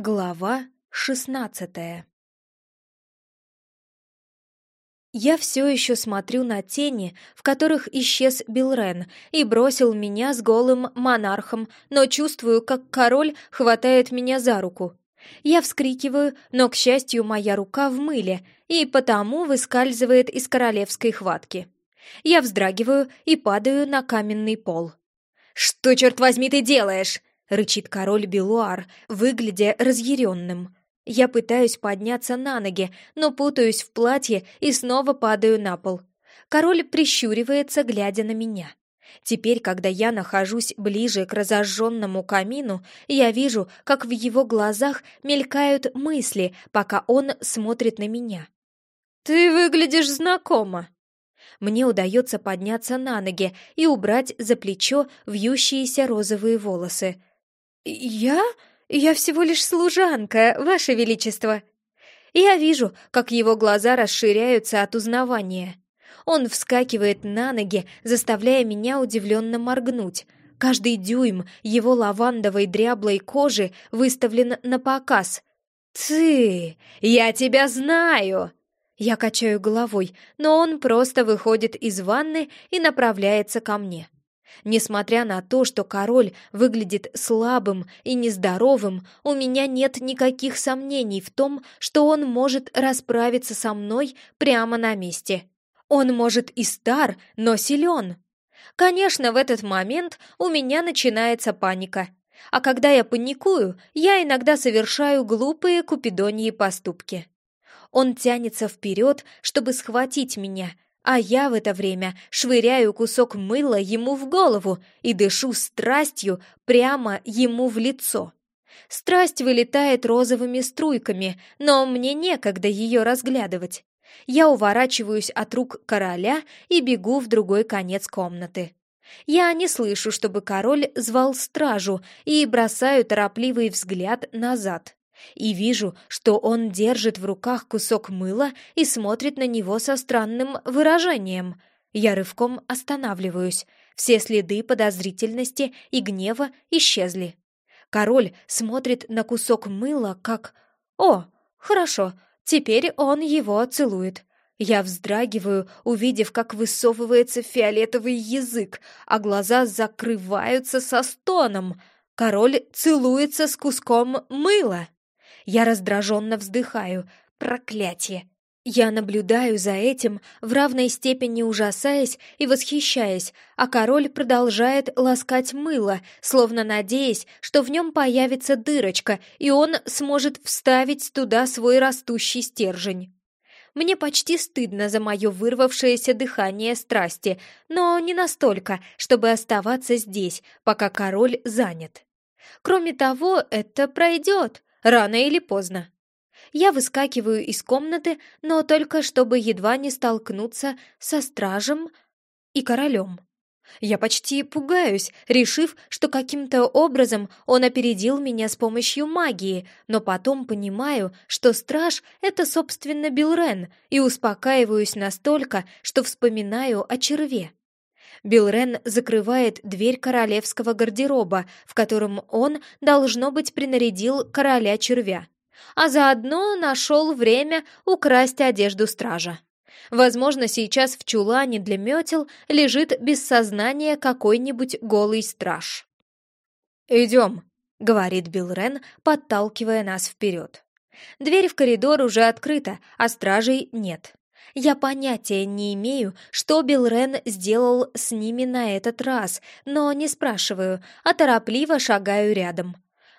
Глава шестнадцатая Я все еще смотрю на тени, в которых исчез Билрен и бросил меня с голым монархом, но чувствую, как король хватает меня за руку. Я вскрикиваю, но, к счастью, моя рука в мыле, и потому выскальзывает из королевской хватки. Я вздрагиваю и падаю на каменный пол. «Что, черт возьми, ты делаешь?» — рычит король Белуар, выглядя разъяренным. Я пытаюсь подняться на ноги, но путаюсь в платье и снова падаю на пол. Король прищуривается, глядя на меня. Теперь, когда я нахожусь ближе к разожженному камину, я вижу, как в его глазах мелькают мысли, пока он смотрит на меня. «Ты выглядишь знакомо!» Мне удается подняться на ноги и убрать за плечо вьющиеся розовые волосы. «Я? Я всего лишь служанка, Ваше Величество!» Я вижу, как его глаза расширяются от узнавания. Он вскакивает на ноги, заставляя меня удивленно моргнуть. Каждый дюйм его лавандовой дряблой кожи выставлен на показ. «Ты! Я тебя знаю!» Я качаю головой, но он просто выходит из ванны и направляется ко мне. Несмотря на то, что король выглядит слабым и нездоровым, у меня нет никаких сомнений в том, что он может расправиться со мной прямо на месте. Он может и стар, но силен. Конечно, в этот момент у меня начинается паника. А когда я паникую, я иногда совершаю глупые купидоньи поступки. Он тянется вперед, чтобы схватить меня — а я в это время швыряю кусок мыла ему в голову и дышу страстью прямо ему в лицо. Страсть вылетает розовыми струйками, но мне некогда ее разглядывать. Я уворачиваюсь от рук короля и бегу в другой конец комнаты. Я не слышу, чтобы король звал стражу, и бросаю торопливый взгляд назад и вижу, что он держит в руках кусок мыла и смотрит на него со странным выражением. Я рывком останавливаюсь. Все следы подозрительности и гнева исчезли. Король смотрит на кусок мыла как «О, хорошо, теперь он его целует». Я вздрагиваю, увидев, как высовывается фиолетовый язык, а глаза закрываются со стоном. Король целуется с куском мыла. Я раздраженно вздыхаю. Проклятие! Я наблюдаю за этим, в равной степени ужасаясь и восхищаясь, а король продолжает ласкать мыло, словно надеясь, что в нем появится дырочка, и он сможет вставить туда свой растущий стержень. Мне почти стыдно за мое вырвавшееся дыхание страсти, но не настолько, чтобы оставаться здесь, пока король занят. Кроме того, это пройдет. Рано или поздно. Я выскакиваю из комнаты, но только чтобы едва не столкнуться со стражем и королем. Я почти пугаюсь, решив, что каким-то образом он опередил меня с помощью магии, но потом понимаю, что страж — это, собственно, Билрен, и успокаиваюсь настолько, что вспоминаю о черве. Билрен закрывает дверь королевского гардероба, в котором он, должно быть, принарядил короля червя, а заодно нашел время украсть одежду стража. Возможно, сейчас в чулане для метел лежит без сознания какой-нибудь голый страж. «Идем», — говорит Билрен, подталкивая нас вперед. Дверь в коридор уже открыта, а стражей нет. Я понятия не имею, что Билрен сделал с ними на этот раз, но не спрашиваю, а торопливо шагаю рядом.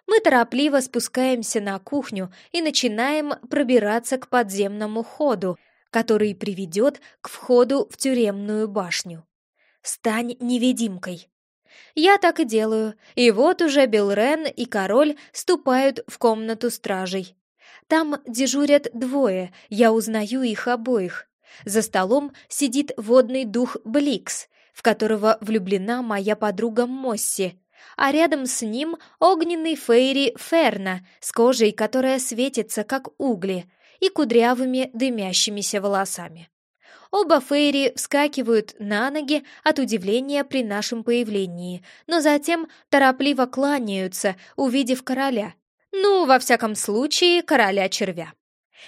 Мы торопливо спускаемся на кухню и начинаем пробираться к подземному ходу, который приведет к входу в тюремную башню. «Стань невидимкой», я так и делаю, и вот уже Белрен и король ступают в комнату стражей. Там дежурят двое, я узнаю их обоих. За столом сидит водный дух Бликс, в которого влюблена моя подруга Мосси, а рядом с ним огненный фейри Ферна с кожей, которая светится, как угли, и кудрявыми дымящимися волосами. Оба фейри вскакивают на ноги от удивления при нашем появлении, но затем торопливо кланяются, увидев короля, Ну, во всяком случае, короля червя.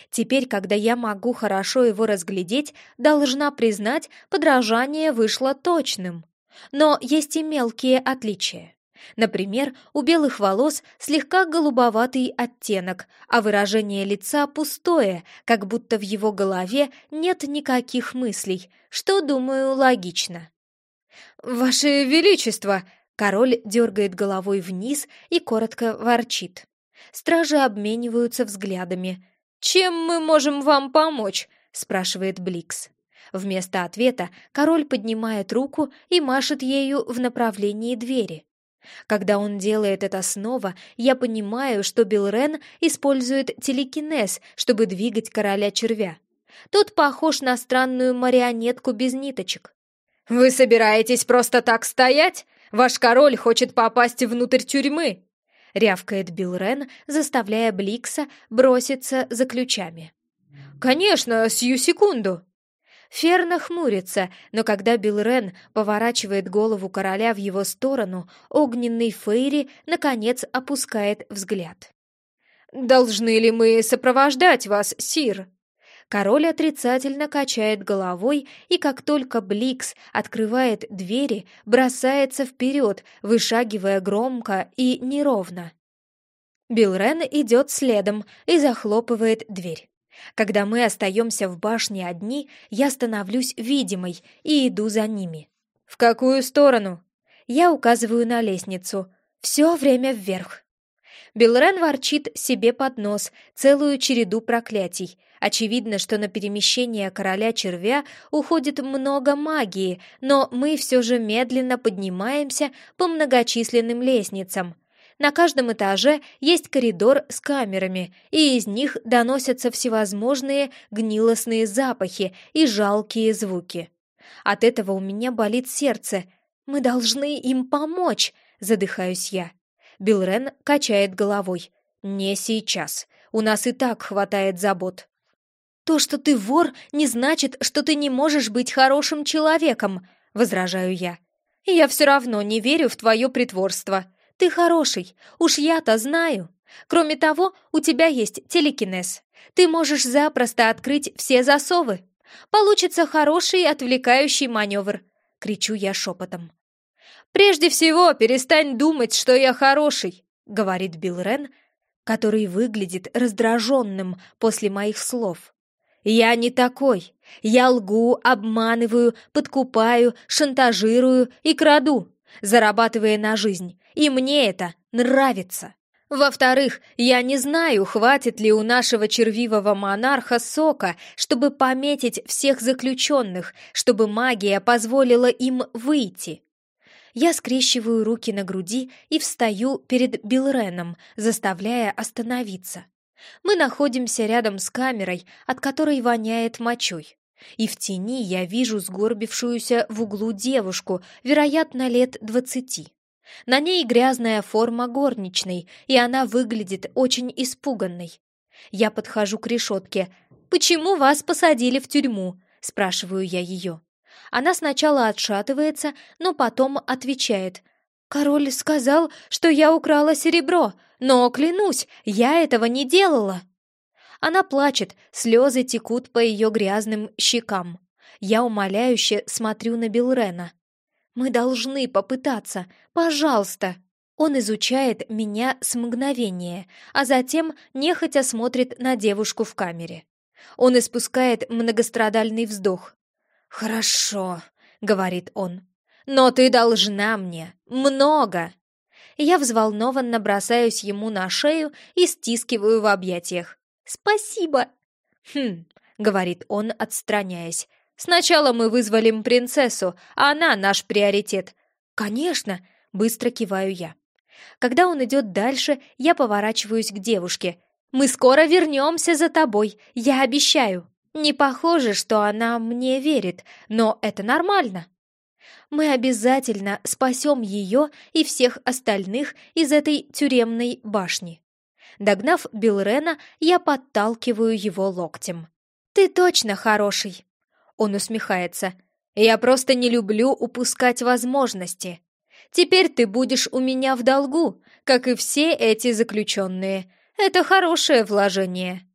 Теперь, когда я могу хорошо его разглядеть, должна признать, подражание вышло точным. Но есть и мелкие отличия. Например, у белых волос слегка голубоватый оттенок, а выражение лица пустое, как будто в его голове нет никаких мыслей, что, думаю, логично. «Ваше Величество!» Король дергает головой вниз и коротко ворчит. Стражи обмениваются взглядами. «Чем мы можем вам помочь?» — спрашивает Бликс. Вместо ответа король поднимает руку и машет ею в направлении двери. Когда он делает это снова, я понимаю, что Билрен использует телекинез, чтобы двигать короля червя. Тот похож на странную марионетку без ниточек. «Вы собираетесь просто так стоять? Ваш король хочет попасть внутрь тюрьмы!» — рявкает Билрен, заставляя Бликса броситься за ключами. «Конечно, сию секунду!» Ферна хмурится, но когда Билрен поворачивает голову короля в его сторону, огненный Фейри, наконец, опускает взгляд. «Должны ли мы сопровождать вас, Сир?» Король отрицательно качает головой, и как только Бликс открывает двери, бросается вперед, вышагивая громко и неровно. Билрен идет следом и захлопывает дверь. Когда мы остаемся в башне одни, я становлюсь видимой и иду за ними. «В какую сторону?» Я указываю на лестницу. Все время вверх. Билрен ворчит себе под нос целую череду проклятий. Очевидно, что на перемещение короля червя уходит много магии, но мы все же медленно поднимаемся по многочисленным лестницам. На каждом этаже есть коридор с камерами, и из них доносятся всевозможные гнилостные запахи и жалкие звуки. От этого у меня болит сердце. Мы должны им помочь, задыхаюсь я. Билрен качает головой. Не сейчас. У нас и так хватает забот. То, что ты вор, не значит, что ты не можешь быть хорошим человеком, возражаю я. Я все равно не верю в твое притворство. Ты хороший, уж я-то знаю. Кроме того, у тебя есть телекинез. Ты можешь запросто открыть все засовы. Получится хороший отвлекающий маневр, кричу я шепотом. Прежде всего, перестань думать, что я хороший, говорит Билл Рен, который выглядит раздраженным после моих слов. Я не такой. Я лгу, обманываю, подкупаю, шантажирую и краду зарабатывая на жизнь, и мне это нравится. Во-вторых, я не знаю, хватит ли у нашего червивого монарха сока, чтобы пометить всех заключенных, чтобы магия позволила им выйти. Я скрещиваю руки на груди и встаю перед Билреном, заставляя остановиться. Мы находимся рядом с камерой, от которой воняет мочой и в тени я вижу сгорбившуюся в углу девушку, вероятно, лет двадцати. На ней грязная форма горничной, и она выглядит очень испуганной. Я подхожу к решетке. «Почему вас посадили в тюрьму?» — спрашиваю я ее. Она сначала отшатывается, но потом отвечает. «Король сказал, что я украла серебро, но, клянусь, я этого не делала!» Она плачет, слезы текут по ее грязным щекам. Я умоляюще смотрю на Билрена. «Мы должны попытаться, пожалуйста!» Он изучает меня с мгновения, а затем нехотя смотрит на девушку в камере. Он испускает многострадальный вздох. «Хорошо», — говорит он, — «но ты должна мне много». Я взволнованно бросаюсь ему на шею и стискиваю в объятиях. «Спасибо!» «Хм», — говорит он, отстраняясь. «Сначала мы вызволим принцессу, а она наш приоритет». «Конечно!» — быстро киваю я. Когда он идет дальше, я поворачиваюсь к девушке. «Мы скоро вернемся за тобой, я обещаю!» Не похоже, что она мне верит, но это нормально. Мы обязательно спасем ее и всех остальных из этой тюремной башни. Догнав Билрена, я подталкиваю его локтем. «Ты точно хороший!» Он усмехается. «Я просто не люблю упускать возможности!» Теперь ты будешь у меня в долгу, как и все эти заключенные. Это хорошее вложение».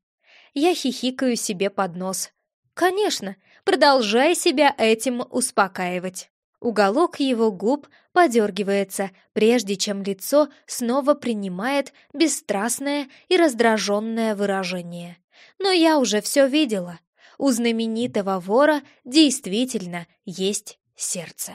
Я хихикаю себе под нос. «Конечно, продолжай себя этим успокаивать». Уголок его губ подергивается, прежде чем лицо снова принимает бесстрастное и раздраженное выражение. Но я уже все видела. У знаменитого вора действительно есть сердце.